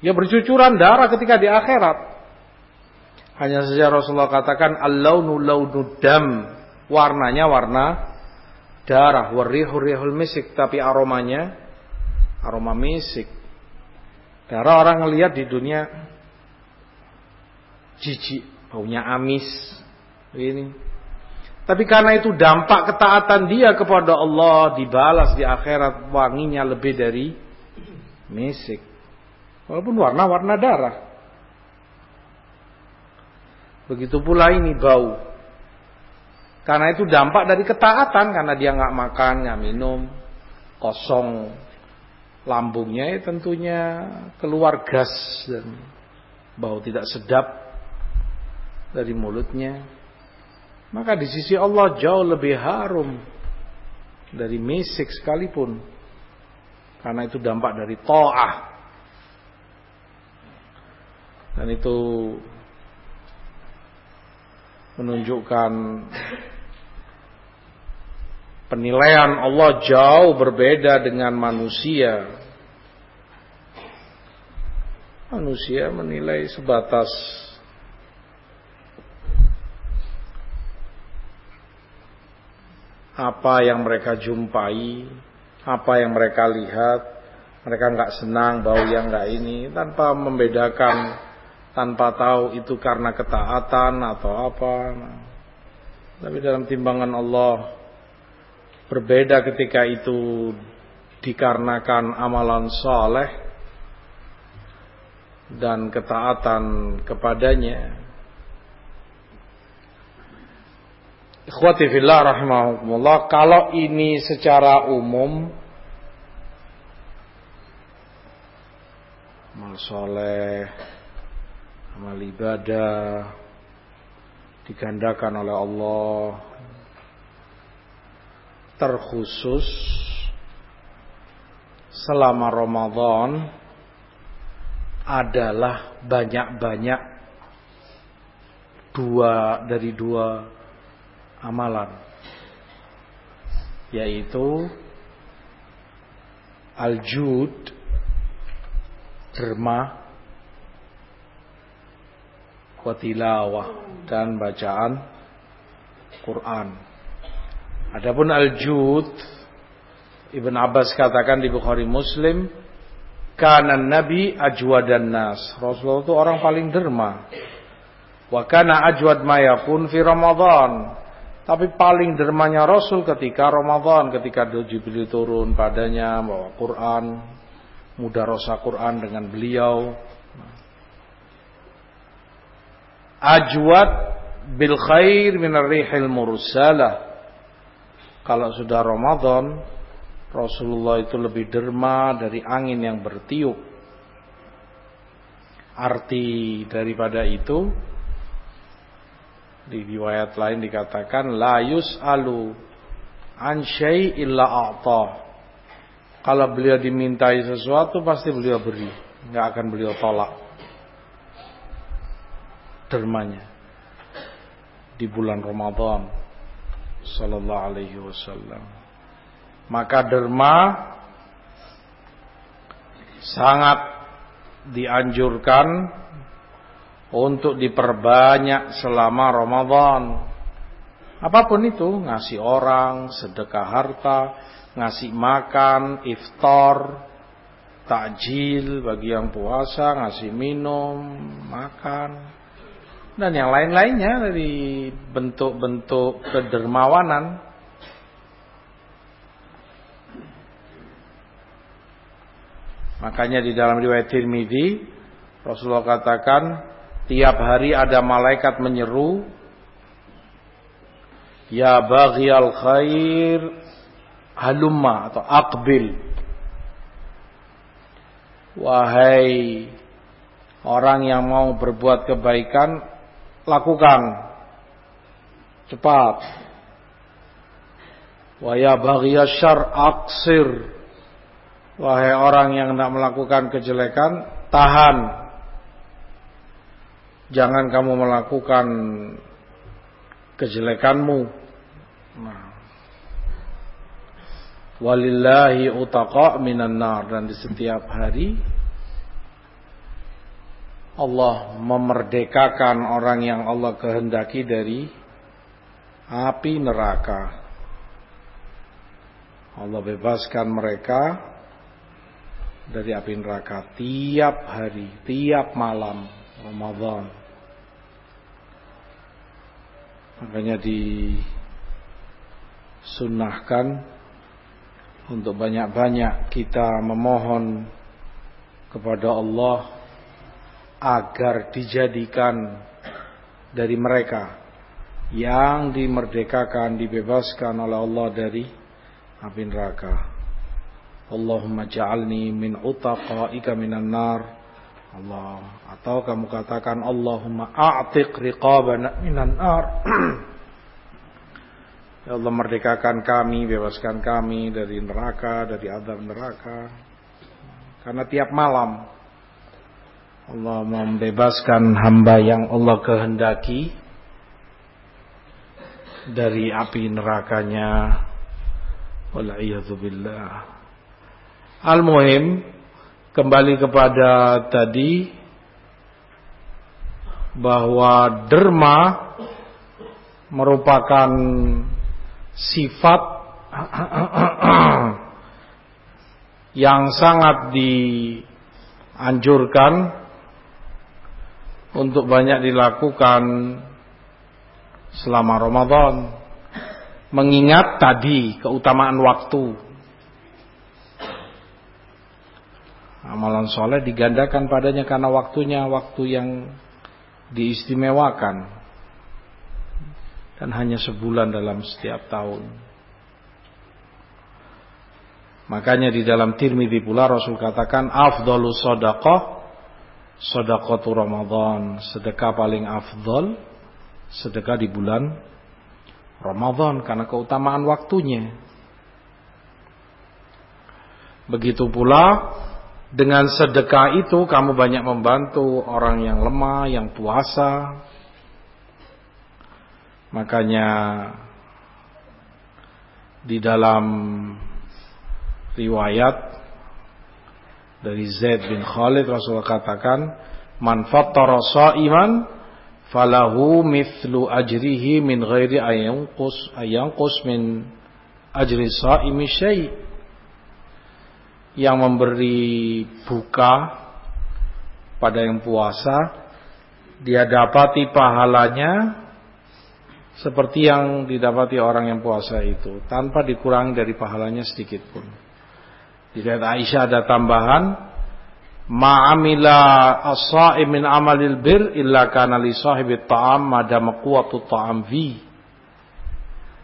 Dia bercucuran darah ketika di akhirat. Hanya saja Rasulullah katakan al-launu launu dam. Warnanya warna darah. Warrihu rihul misik. Tapi aromanya aroma misik. Darah orang ngelihat di dunia jijik, baunya amis. Ini. Tapi karena itu dampak ketaatan dia kepada Allah dibalas di akhirat wanginya lebih dari misik. Walaupun warna-warna darah. Begitu pula ini bau. Karena itu dampak dari ketaatan karena dia nggak makan, nggak minum, kosong lambungnya ya tentunya keluar gas dan bau tidak sedap dari mulutnya. Maka di sisi Allah jauh lebih harum dari misik sekalipun. Karena itu dampak dari to'ah. Dan itu menunjukkan penilaian Allah jauh berbeda dengan manusia. Manusia menilai sebatas apa yang mereka jumpai, apa yang mereka lihat, mereka nggak senang bau yang nggak ini tanpa membedakan tanpa tahu itu karena ketaatan atau apa. Tapi dalam timbangan Allah berbeda ketika itu dikarenakan amalan soleh dan ketaatan kepadanya. Ikhwati fillah kalau ini secara umum amal soleh amal ibadah digandakan oleh Allah terkhusus selama Ramadan adalah banyak-banyak dua dari dua amalan yaitu al-jud derma wa dan bacaan Quran. Adapun al-jud Ibn Abbas katakan di Bukhari Muslim kanan Nabi ajwadan nas. Rasulullah itu orang paling derma. Wa kana ajwad ma yakun fi Ramadan. Tapi paling dermanya Rasul ketika Ramadan, ketika Jibril turun padanya bawa Quran, mudah rasa Quran dengan beliau, ajwad bil khair min rihil mursalah. Kalau sudah Ramadan, Rasulullah itu lebih derma dari angin yang bertiup. Arti daripada itu di riwayat lain dikatakan la yus'alu an illa a'ta. Kalau beliau dimintai sesuatu pasti beliau beri, nggak akan beliau tolak dermanya di bulan Ramadan sallallahu alaihi wasallam. Maka derma sangat dianjurkan untuk diperbanyak selama Ramadan. Apa pun itu, ngasih orang, sedekah harta, ngasih makan, iftar, takjil bagi yang puasa, ngasih minum, makan dan yang lain-lainnya dari bentuk-bentuk kedermawanan. Makanya di dalam riwayat Tirmidzi Rasulullah katakan tiap hari ada malaikat menyeru Ya baghiyal khair halumma atau aqbil Wahai orang yang mau berbuat kebaikan lakukan. Cepat. Wa ya syar aksir. Wahai orang yang tidak melakukan kejelekan tahan. Jangan kamu melakukan kejelekanmu. Nah. walillahi utaqa minan nar. Dan di setiap hari Allah memerdekakan orang yang Allah kehendaki dari api neraka. Allah bebaskan mereka dari api neraka tiap hari, tiap malam Ramadan. Makanya disunahkan untuk banyak-banyak kita memohon kepada Allah agar dijadikan dari mereka yang dimerdekakan, dibebaskan oleh Allah dari api neraka. Allahumma ja'alni min utaqaika minan nar. Allah atau kamu katakan Allahumma a'tiq riqabana minan nar. <clears throat> ya Allah merdekakan kami, bebaskan kami dari neraka, dari azab neraka. Karena tiap malam Allah membebaskan hamba yang Allah kehendaki dari api nerakanya. Wal'iyadzubillah. Al-Muhim kembali kepada tadi bahwa derma merupakan sifat yang sangat dianjurkan untuk banyak dilakukan selama Ramadan. Mengingat tadi keutamaan waktu. Amalan soleh digandakan padanya karena waktunya waktu yang diistimewakan. Dan hanya sebulan dalam setiap tahun. Makanya di dalam Tirmidzi pula Rasul katakan afdhalu sadaqah Sedekatu Ramadan, sedekah paling afdol, sedekah di bulan Ramadan karena keutamaan waktunya. Begitu pula dengan sedekah itu kamu banyak membantu orang yang lemah, yang puasa. Makanya di dalam riwayat dari Zaid bin Khalid Rasulullah katakan man fattara iman falahu mithlu ajrihi min ghairi ayanqus ayanqus min ajri saimi syai yang memberi buka pada yang puasa dia dapati pahalanya seperti yang didapati orang yang puasa itu tanpa dikurangi dari pahalanya sedikit pun. Di riwayat Aisyah ada tambahan ma'amila as-sa'im min amalil bir illa kana li sahibi ta'am madama quwwatu ta'am fi.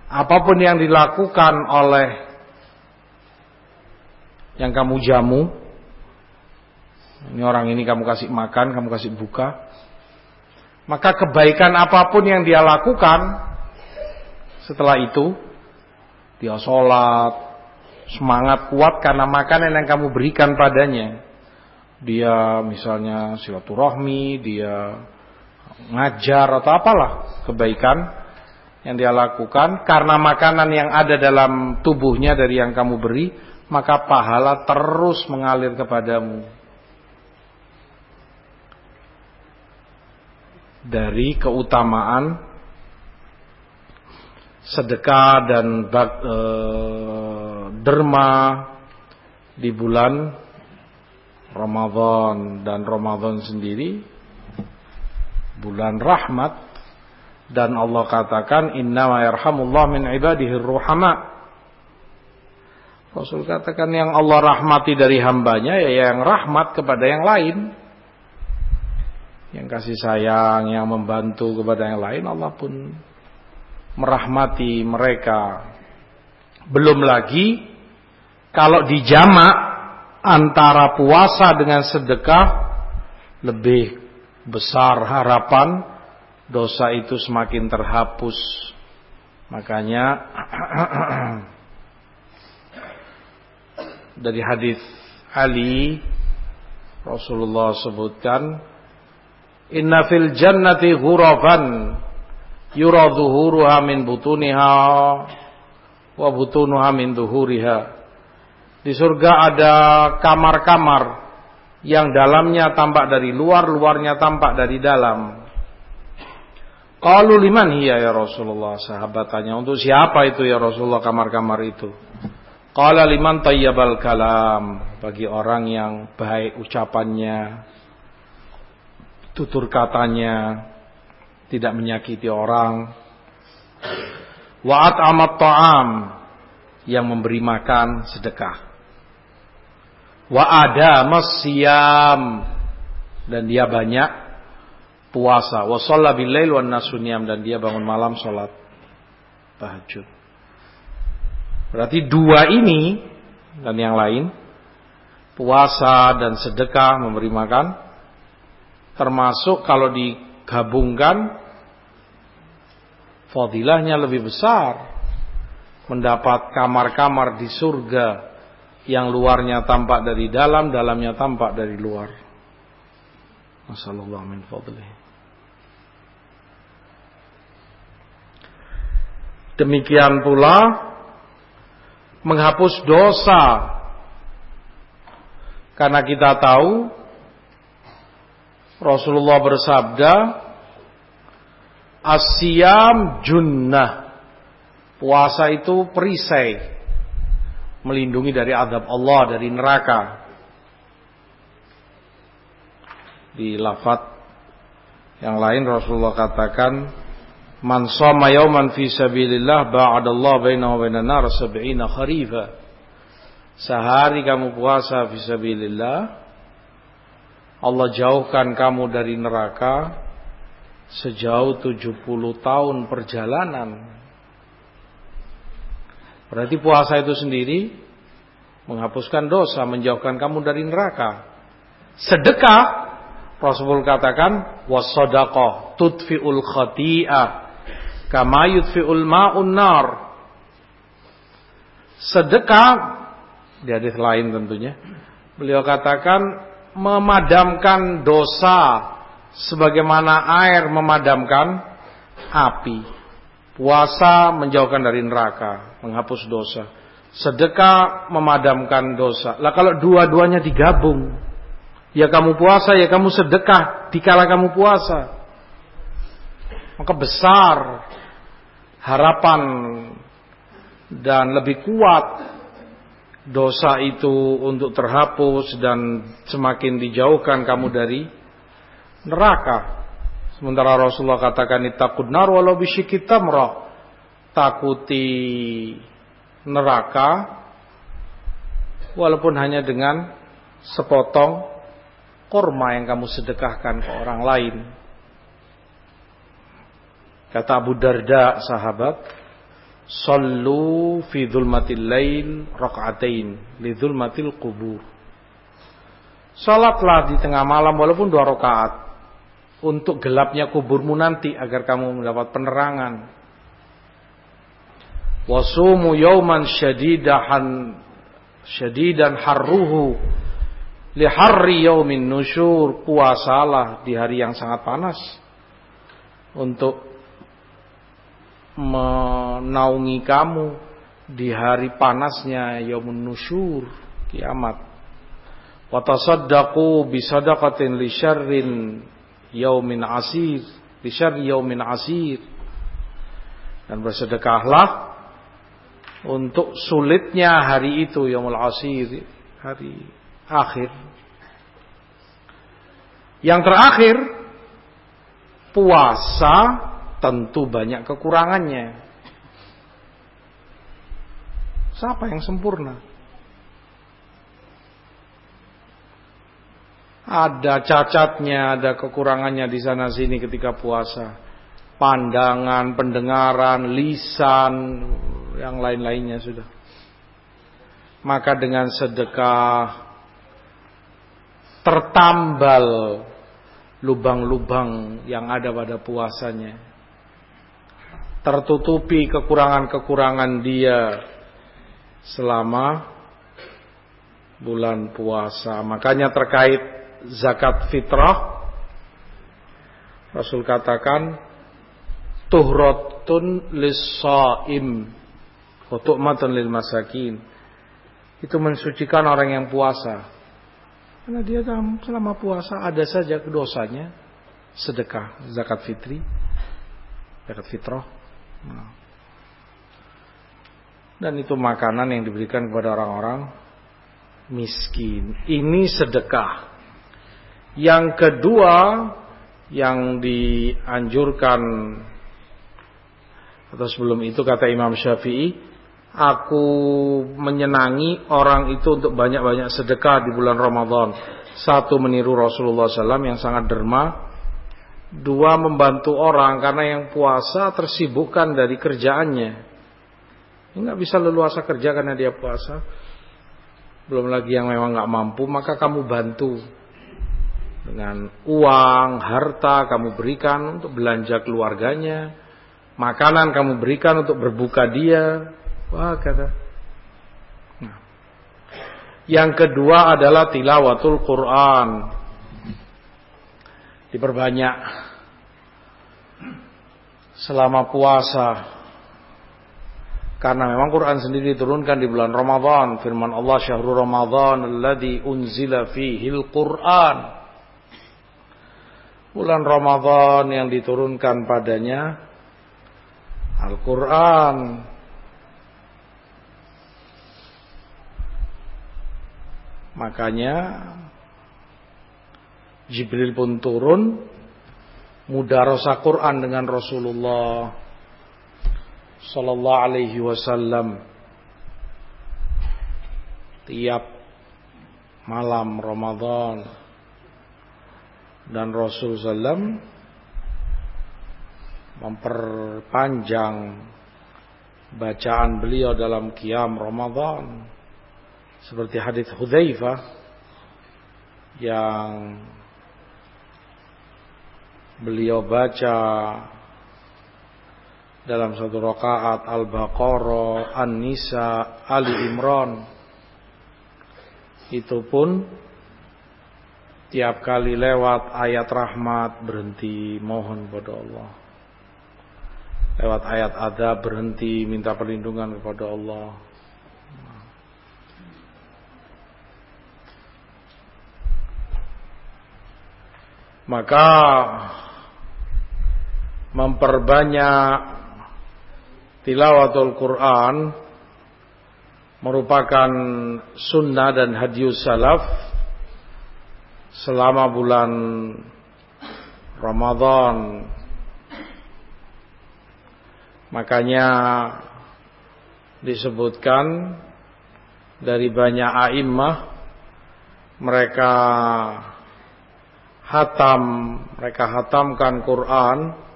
Apa pun yang dilakukan oleh yang kamu jamu ini orang ini kamu kasih makan, kamu kasih buka. Maka kebaikan apa pun yang dia lakukan setelah itu dia sholat, semangat kuat karena makanan yang kamu berikan padanya. Dia misalnya silaturahmi, dia ngajar atau apalah kebaikan yang dia lakukan karena makanan yang ada dalam tubuhnya dari yang kamu beri, maka pahala terus mengalir kepadamu. Dari keutamaan sedekah dan bak, e, derma di bulan Ramadan. Dan Ramadan sendiri bulan rahmat. Dan Allah katakan inna ma yarhamullah min ibadihi ruhama. Rasul katakan yang Allah rahmati dari hambanya ya yang rahmat kepada yang lain. Yang kasih sayang yang membantu kepada yang lain Allah pun merahmati mereka. Belum lagi kalau dijamak antara puasa dengan sedekah lebih besar harapan dosa itu semakin terhapus. Makanya <clears throat> dari hadis Ali Rasulullah sebutkan Inna fil jannati ghurafan yura min butuniha wa butunuha min zuhuriha. Di surga ada kamar-kamar yang dalamnya tampak dari luar, luarnya tampak dari dalam. Kalau liman hiya ya Rasulullah? Sahabat tanya untuk siapa itu ya Rasulullah kamar-kamar itu? Qala liman tayyabal kalam? Bagi orang yang baik ucapannya Tutur katanya Tidak menyakiti orang. Wa'at amat ta'am Yang memberi makan sedekah. Wa ada masyam Dan dia banyak puasa. Wa shalla billail wan nasunyam dan dia bangun malam salat tahajud. Berarti dua ini dan yang lain puasa dan sedekah memberi makan termasuk kalau digabungkan fadilahnya lebih besar mendapat kamar-kamar di surga yang luarnya tampak dari dalam, dalamnya tampak dari luar. Masallallahu min fadlih. Demikian pula menghapus dosa. Karena kita tahu Rasulullah bersabda Asyam junnah Puasa itu perisai Melindungi dari adab Allah Dari neraka Di lafat Yang lain Rasulullah katakan Man shoma yawman fi sabilillah ba'adallah bainahu wa bainan nar sab'ina kharifa. Sehari kamu puasa fi sabilillah Allah jauhkan kamu dari neraka sejauh 70 tahun perjalanan. Berarti puasa itu sendiri menghapuskan dosa, menjauhkan kamu dari neraka. Sedekah Rasul katakan wasadaqah tudfiul khati'ah Kama yudfi'ul ma'un nar. Sedekah di hadis lain tentunya. Beliau katakan memadamkan dosa sebagaimana air memadamkan api. Puasa menjauhkan dari neraka, menghapus dosa. Sedekah memadamkan dosa. Lah kalau dua-duanya digabung, ya kamu puasa, ya kamu sedekah dikala kamu puasa. Maka besar harapan dan lebih kuat dosa itu untuk terhapus dan semakin dijauhkan kamu dari neraka. Sementara Rasulullah katakan takut nar walau tamrah. Takuti neraka walaupun hanya dengan sepotong korma yang kamu sedekahkan ke orang lain. Kata Abu Darda sahabat, Sallu fi dhulmatil lail raka'atain li dhulmatil kubur. Salatlah di tengah malam walaupun dua rakaat untuk gelapnya kuburmu nanti agar kamu mendapat penerangan. Wasumu yauman syadidahan syadidan harruhu li harri yaumin nusyur puasalah di hari yang sangat panas untuk menaungi kamu di hari panasnya yaumun nusyur kiamat. Wa tasaddaqu bi sadaqatin li syarrin yaumin asir li syarri yaumin asir. Dan bersedekahlah untuk sulitnya hari itu yaumul asir hari akhir. Yang terakhir puasa tentu banyak kekurangannya. Siapa yang sempurna? Ada cacatnya, ada kekurangannya di sana sini ketika puasa. Pandangan, pendengaran, lisan, yang lain-lainnya sudah. Maka dengan sedekah tertambal lubang-lubang yang ada pada puasanya tertutupi kekurangan-kekurangan dia selama bulan puasa. Makanya terkait zakat fitrah Rasul katakan tuhratun lis-shaim wa tu'matun lil masakin. itu mensucikan orang yang puasa. Karena dia selama puasa ada saja dosanya sedekah, zakat fitri, zakat fitrah. Nah. Dan itu makanan yang diberikan kepada orang-orang miskin. Ini sedekah. Yang kedua yang dianjurkan atau sebelum itu kata Imam Syafi'i, aku menyenangi orang itu untuk banyak-banyak sedekah di bulan Ramadan. Satu meniru Rasulullah SAW yang sangat derma. Dua membantu orang karena yang puasa tersibukkan dari kerjaannya. Nggak bisa leluasa kerja karena dia puasa. Belum lagi yang memang nggak mampu, maka kamu bantu dengan uang, harta kamu berikan untuk belanja keluarganya, makanan kamu berikan untuk berbuka dia. Wah kata. Nah. Yang kedua adalah tilawatul Quran. Diperbanyak selama puasa. Karena memang Quran sendiri diturunkan di bulan Ramadan. Firman Allah syahrul Ramadan alladzi unzila fihil Quran bulan Ramadan yang diturunkan padanya Al-Quran makanya Jibril pun turun mudarasa Quran dengan Rasulullah sallallahu alaihi wasallam. Tiap malam Ramadan dan Rasul Sallam memperpanjang bacaan beliau dalam kiam Ramadan. Seperti hadis Hudzaifah yang beliau baca dalam satu rakaat Al-Baqarah, An-Nisa, Ali Imran itu pun Tiap kali lewat ayat rahmat berhenti mohon kepada Allah. Lewat ayat adab berhenti minta perlindungan kepada Allah. Maka memperbanyak tilawatul Quran merupakan sunnah dan hadius salaf selama bulan Ramadan. Makanya disebutkan dari banyak a'immah mereka hatam, mereka hatamkan Quran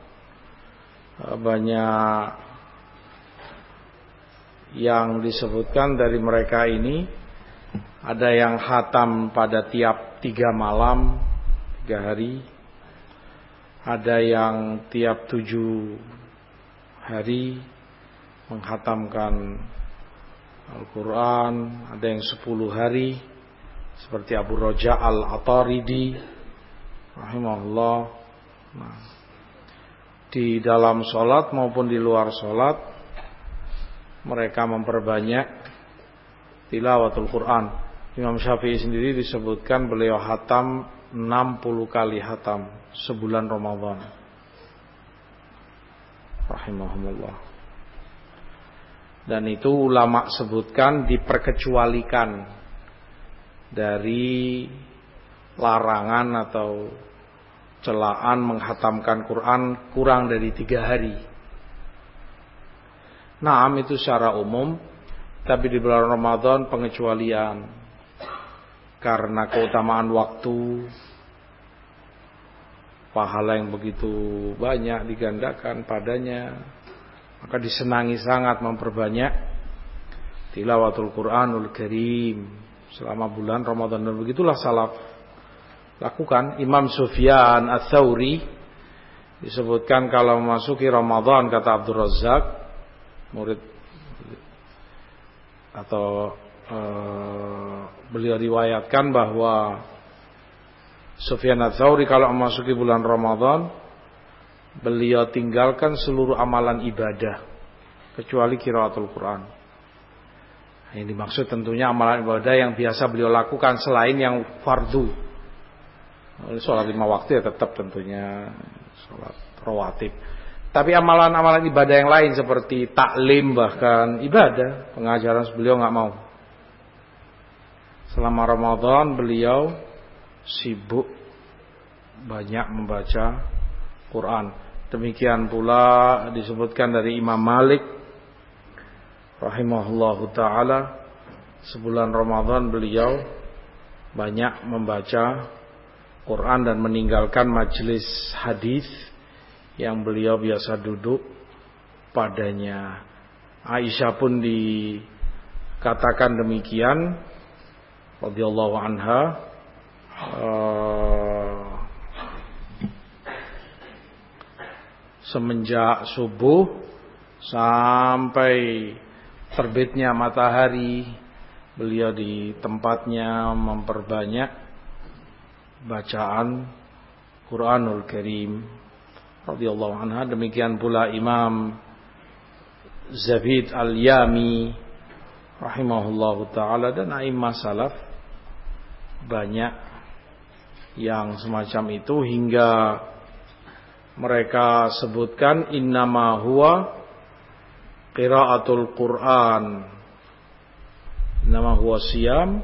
banyak yang disebutkan dari mereka ini ada yang hatam pada tiap tiga malam, tiga hari. Ada yang tiap tujuh hari menghatamkan Al-Quran. Ada yang sepuluh hari. Seperti Abu Roja Al-Ataridi. Rahimahullah. Nah, di dalam sholat maupun di luar sholat. Mereka memperbanyak tilawatul Quran. Imam Syafi'i sendiri disebutkan beliau hatam 60 kali hatam sebulan Ramadan. Rahimahumullah. Dan itu ulama sebutkan diperkecualikan dari larangan atau celaan menghatamkan Quran kurang dari tiga hari. Naam itu secara umum, tapi di bulan Ramadan pengecualian. Karena keutamaan waktu pahala yang begitu banyak digandakan padanya maka disenangi sangat memperbanyak tilawatul Quranul Karim selama bulan Ramadan. Dan begitulah salaf lakukan Imam Sufyan Ats-Tsauri disebutkan kalau memasuki Ramadan kata Abdul Razak murid atau Eh, beliau riwayatkan bahwa Sufyan Ats-Tsauri kalau memasuki bulan Ramadan beliau tinggalkan seluruh amalan ibadah kecuali kiraatul Quran. Yang dimaksud tentunya amalan ibadah yang biasa beliau lakukan selain yang fardu. Sholat lima waktu ya tetap tentunya sholat rawatib. Tapi amalan-amalan ibadah yang lain seperti taklim bahkan ibadah pengajaran beliau nggak mau. Selama Ramadan beliau sibuk banyak membaca Quran. Demikian pula disebutkan dari Imam Malik rahimahullahu taala sebulan Ramadan beliau banyak membaca Quran dan meninggalkan majelis hadis yang beliau biasa duduk padanya. Aisyah pun dikatakan demikian radhiyallahu anha uh, semenjak subuh sampai terbitnya matahari beliau di tempatnya memperbanyak bacaan Quranul Karim radhiyallahu anha demikian pula Imam Zabid Al-Yami rahimahullahu taala dan a'immah salaf banyak yang semacam itu hingga mereka sebutkan innama huwa qiraatul Quran. Innama huwa siyam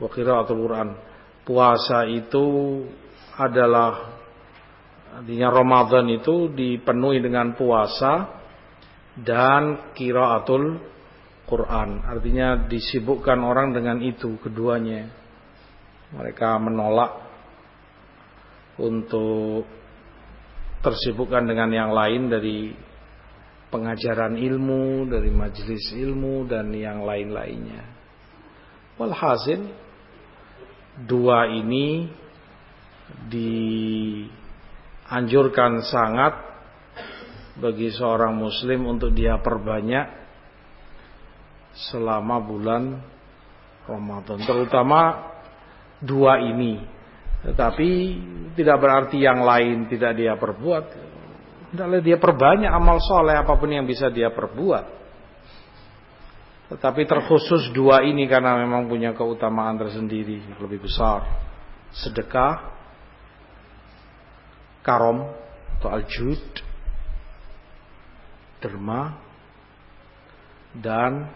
wa qiraatul Quran. Puasa itu adalah artinya Ramadan itu dipenuhi dengan puasa dan qiraatul Quran. Artinya disibukkan orang dengan itu keduanya. Mereka menolak untuk tersibukkan dengan yang lain dari pengajaran ilmu, dari majelis ilmu dan yang lain-lainnya. Walhasil dua ini dianjurkan sangat bagi seorang muslim untuk dia perbanyak selama bulan Ramadan terutama dua ini tetapi tidak berarti yang lain tidak dia perbuat. Tidaklah dia perbanyak amal soleh apa pun yang bisa dia perbuat. Tetapi terkhusus dua ini karena memang punya keutamaan tersendiri lebih besar. Sedekah, karom atau aljud, derma, dan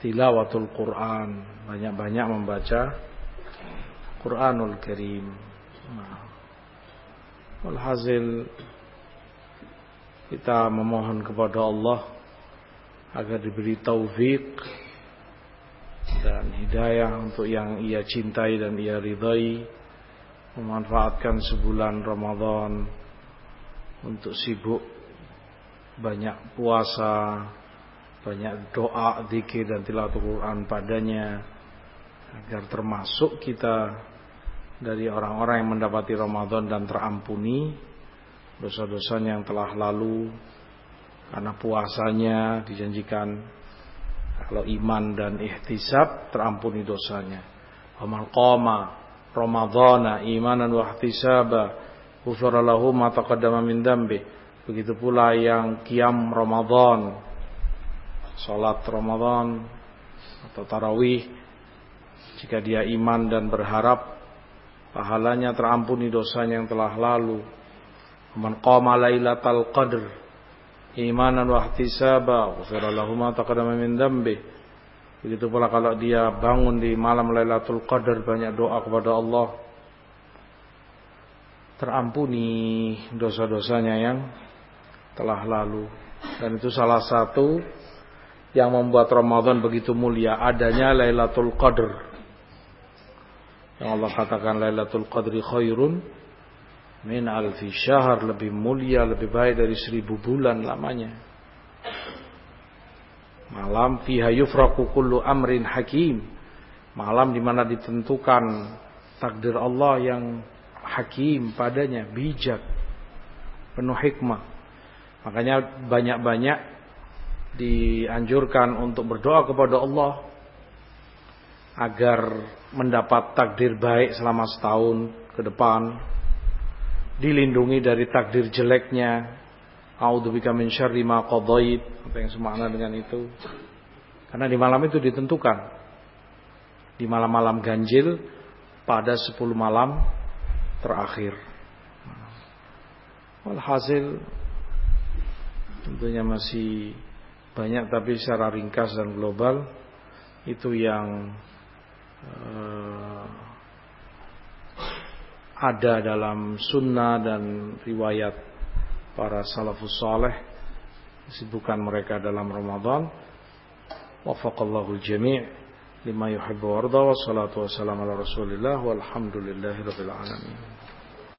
tilawatul Quran. Banyak-banyak membaca Quranul Karim. Nah. Walhasil kita memohon kepada Allah agar diberi taufik dan hidayah untuk yang ia cintai dan ia ridhai memanfaatkan sebulan Ramadan untuk sibuk banyak puasa, banyak doa, zikir dan tilawatul Quran padanya agar termasuk kita dari orang-orang yang mendapati Ramadan dan terampuni dosa-dosanya yang telah lalu karena puasanya dijanjikan kalau iman dan ihtisab terampuni dosanya. Amal qama Ramadhana imanan wa ihtisaba ghufira lahu ma taqaddama min dambi. Begitu pula yang qiyam Ramadan, salat Ramadan atau tarawih jika dia iman dan berharap pahalanya terampuni dosanya yang telah lalu. Man qama lailatal qadr imanan wa ihtisaba ghufira lahu ma taqaddama min dambi. Begitu pula kalau dia bangun di malam Lailatul Qadar banyak doa kepada Allah terampuni dosa-dosanya yang telah lalu. Dan itu salah satu yang membuat Ramadan begitu mulia adanya Lailatul Qadar. Yang Allah katakan Lailatul Qadri khairun min alfi syahr lebih mulia, lebih baik dari seribu bulan lamanya. Malam fiha yufraku kullu amrin hakim. Malam di mana ditentukan takdir Allah yang hakim padanya, bijak, penuh hikmah. Makanya banyak-banyak dianjurkan untuk berdoa kepada Allah agar mendapat takdir baik selama setahun ke depan dilindungi dari takdir jeleknya a'udzubika min syarri ma qadait apa yang semakna dengan itu Karena di malam itu ditentukan. Di malam-malam ganjil pada 10 malam terakhir. Walhasil tentunya masih banyak tapi secara ringkas dan global itu yang uh, ada dalam sunnah dan riwayat para salafus saleh kesibukan mereka dalam Ramadan. Wafaqallahu jami' lima yuhibbu warda wa salatu wassalamu ala rasulillah walhamdulillahi rabbil alamin